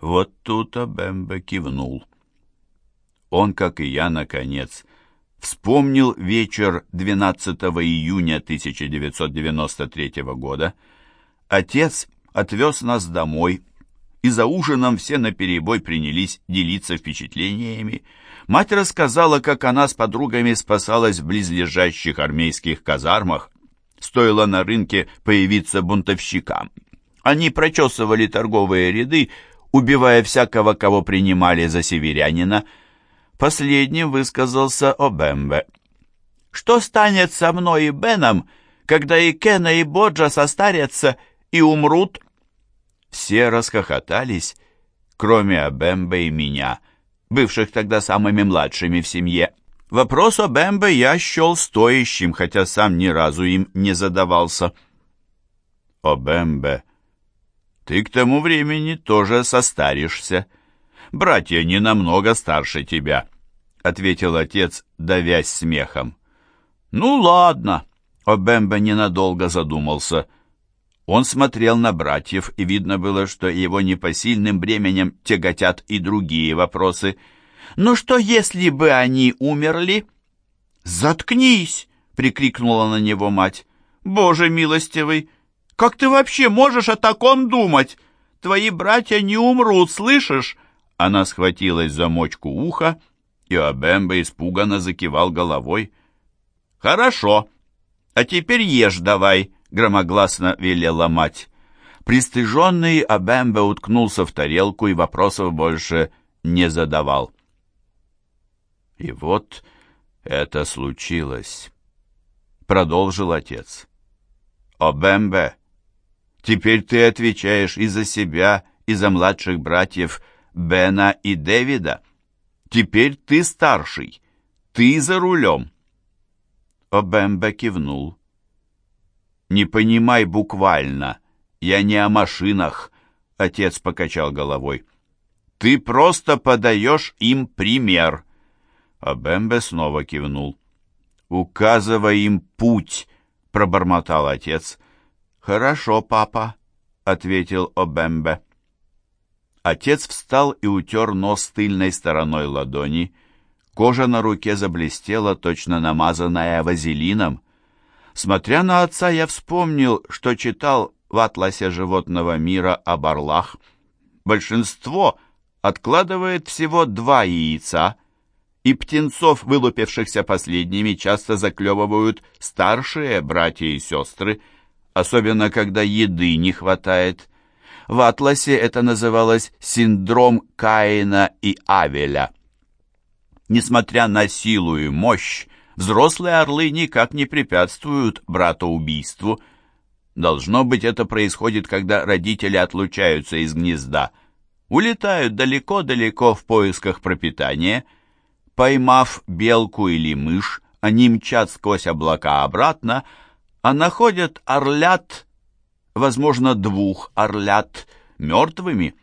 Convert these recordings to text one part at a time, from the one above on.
Вот тут Абембе кивнул. Он, как и я, наконец, вспомнил вечер 12 июня 1993 года. Отец отвез нас домой, и за ужином все наперебой принялись делиться впечатлениями. Мать рассказала, как она с подругами спасалась в близлежащих армейских казармах. Стоило на рынке появиться бунтовщикам. Они прочесывали торговые ряды, убивая всякого, кого принимали за северянина. Последним высказался Обембе. «Что станет со мной и Беном, когда и Кена, и Боджа состарятся и умрут?» Все расхохотались, кроме Обембе и меня, бывших тогда самыми младшими в семье. Вопрос о Бэмбе я счел стоящим, хотя сам ни разу им не задавался. О Бэмбе, ты к тому времени тоже состаришься. Братья не намного старше тебя, — ответил отец, давясь смехом. Ну ладно, О Бэмбе ненадолго задумался. Он смотрел на братьев, и видно было, что его непосильным бременем тяготят и другие вопросы — «Ну что, если бы они умерли?» «Заткнись!» — прикрикнула на него мать. «Боже милостивый! Как ты вообще можешь о таком думать? Твои братья не умрут, слышишь?» Она схватилась за мочку уха, и Абемба испуганно закивал головой. «Хорошо, а теперь ешь давай», — громогласно велела мать. Пристыженный Абембе уткнулся в тарелку и вопросов больше не задавал. И вот это случилось, продолжил отец. О Бэмбе, теперь ты отвечаешь и за себя, и за младших братьев Бена и Дэвида. Теперь ты старший, ты за рулем. О Бэмбе кивнул. «Не понимай буквально, я не о машинах», — отец покачал головой. «Ты просто подаешь им пример». Бэмбе снова кивнул. «Указывай им путь», — пробормотал отец. «Хорошо, папа», — ответил Обембе. Отец встал и утер нос тыльной стороной ладони. Кожа на руке заблестела, точно намазанная вазелином. Смотря на отца, я вспомнил, что читал в атласе животного мира об орлах. Большинство откладывает всего два яйца — и птенцов, вылупившихся последними, часто заклевывают старшие братья и сестры, особенно когда еды не хватает. В атласе это называлось синдром Каина и Авеля. Несмотря на силу и мощь, взрослые орлы никак не препятствуют братоубийству. Должно быть, это происходит, когда родители отлучаются из гнезда, улетают далеко-далеко в поисках пропитания – Поймав белку или мышь, они мчат сквозь облака обратно, а находят орлят, возможно, двух орлят, мертвыми.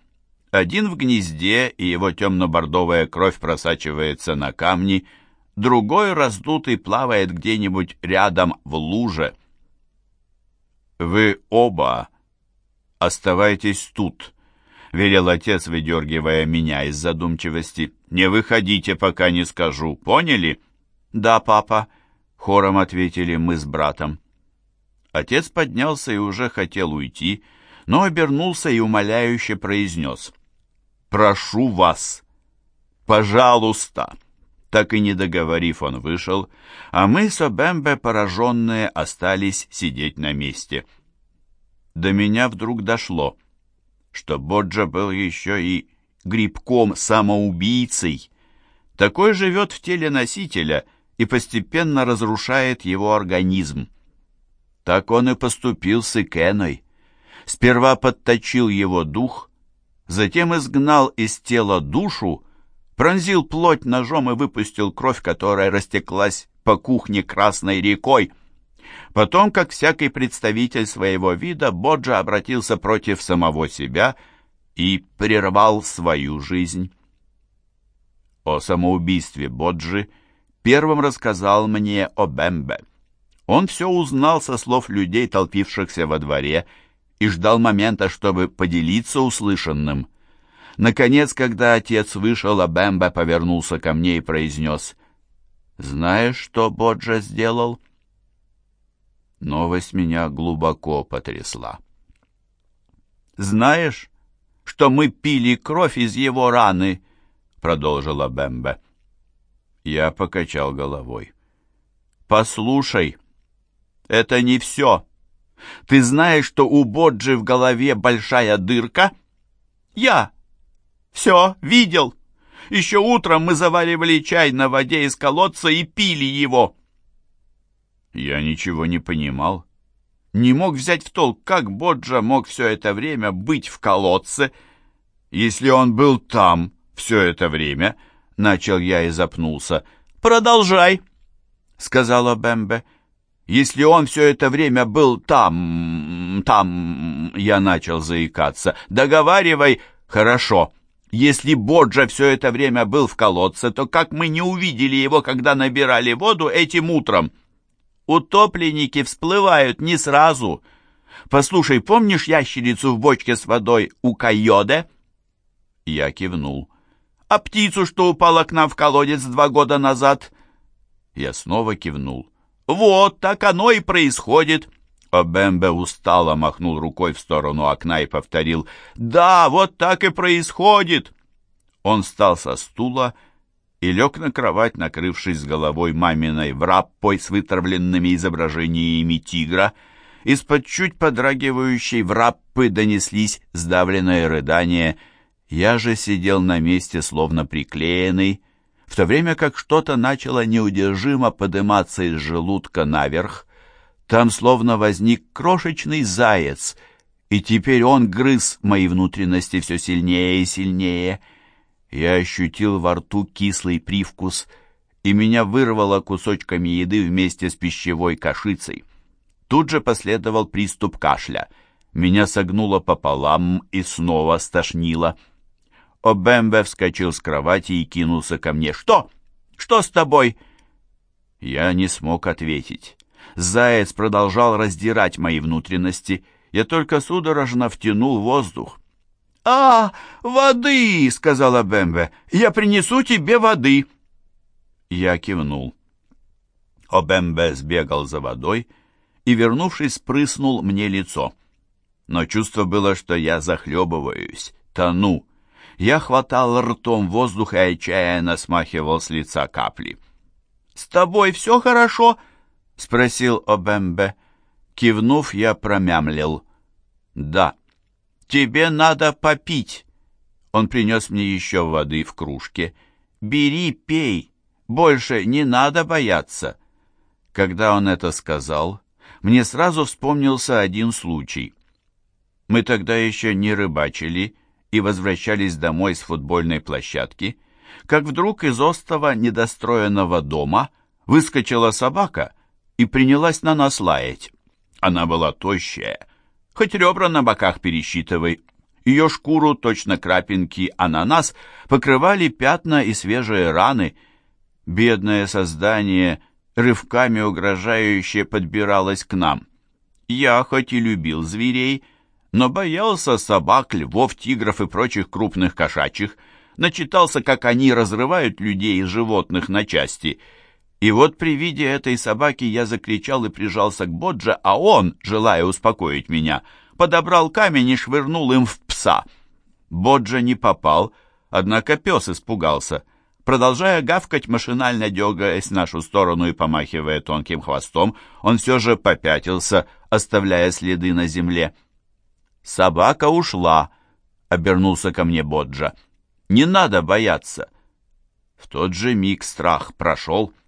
Один в гнезде, и его темно-бордовая кровь просачивается на камни, другой раздутый плавает где-нибудь рядом в луже. «Вы оба оставайтесь тут», — велел отец, выдергивая меня из задумчивости. «Не выходите, пока не скажу. Поняли?» «Да, папа», — хором ответили мы с братом. Отец поднялся и уже хотел уйти, но обернулся и умоляюще произнес. «Прошу вас, пожалуйста!» Так и не договорив, он вышел, а мы с Обембе, пораженные, остались сидеть на месте. До меня вдруг дошло что Боджа был еще и грибком-самоубийцей. Такой живет в теле носителя и постепенно разрушает его организм. Так он и поступил с Икеной. Сперва подточил его дух, затем изгнал из тела душу, пронзил плоть ножом и выпустил кровь, которая растеклась по кухне красной рекой. Потом, как всякий представитель своего вида, Боджа обратился против самого себя и прервал свою жизнь. О самоубийстве Боджи первым рассказал мне о Бэмбе. Он все узнал со слов людей, толпившихся во дворе, и ждал момента, чтобы поделиться услышанным. Наконец, когда отец вышел, Абембе повернулся ко мне и произнес, «Знаешь, что Боджа сделал?» Новость меня глубоко потрясла. «Знаешь, что мы пили кровь из его раны?» — продолжила Бэмбе. Я покачал головой. «Послушай, это не все. Ты знаешь, что у Боджи в голове большая дырка?» «Я все видел. Еще утром мы заваривали чай на воде из колодца и пили его». Я ничего не понимал. Не мог взять в толк, как Боджа мог все это время быть в колодце, если он был там все это время, — начал я и запнулся. «Продолжай», — сказала Бэмбе. «Если он все это время был там, там...» Я начал заикаться. «Договаривай, хорошо. Если Боджа все это время был в колодце, то как мы не увидели его, когда набирали воду этим утром?» Утопленники всплывают не сразу. Послушай, помнишь ящерицу в бочке с водой у Кайоде?» Я кивнул. «А птицу, что упала к нам в колодец два года назад?» Я снова кивнул. «Вот так оно и происходит!» Обембе устало махнул рукой в сторону окна и повторил. «Да, вот так и происходит!» Он встал со стула и лег на кровать, накрывшись головой маминой враппой с вытравленными изображениями тигра. Из-под чуть подрагивающей враппы донеслись сдавленные рыдания. Я же сидел на месте, словно приклеенный, в то время как что-то начало неудержимо подниматься из желудка наверх. Там словно возник крошечный заяц, и теперь он грыз мои внутренности все сильнее и сильнее — я ощутил во рту кислый привкус, и меня вырвало кусочками еды вместе с пищевой кашицей. Тут же последовал приступ кашля. Меня согнуло пополам и снова стошнило. Обембе вскочил с кровати и кинулся ко мне. «Что? Что с тобой?» Я не смог ответить. Заяц продолжал раздирать мои внутренности. Я только судорожно втянул воздух. «А, воды!» — сказала Бэмбе. «Я принесу тебе воды!» Я кивнул. Обембе сбегал за водой и, вернувшись, спрыснул мне лицо. Но чувство было, что я захлебываюсь, тону. Я хватал ртом воздух и отчаянно смахивал с лица капли. «С тобой все хорошо?» — спросил Обембе. Кивнув, я промямлил. «Да». «Тебе надо попить!» Он принес мне еще воды в кружке. «Бери, пей! Больше не надо бояться!» Когда он это сказал, мне сразу вспомнился один случай. Мы тогда еще не рыбачили и возвращались домой с футбольной площадки, как вдруг из остова недостроенного дома выскочила собака и принялась на нас лаять. Она была тощая, Хоть ребра на боках пересчитывай. Ее шкуру, точно крапинки ананас, покрывали пятна и свежие раны. Бедное создание рывками угрожающе подбиралось к нам. Я хоть и любил зверей, но боялся собак, львов, тигров и прочих крупных кошачьих, начитался, как они разрывают людей и животных на части — и вот при виде этой собаки я закричал и прижался к Боджа, а он, желая успокоить меня, подобрал камень и швырнул им в пса. Боджа не попал, однако пес испугался. Продолжая гавкать, машинально дергаясь в нашу сторону и помахивая тонким хвостом, он все же попятился, оставляя следы на земле. «Собака ушла», — обернулся ко мне Боджа. «Не надо бояться». В тот же миг страх прошел, —